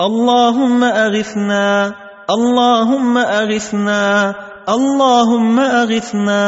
اللهم أغثنا اللهم أغثنا اللهم أغثنا.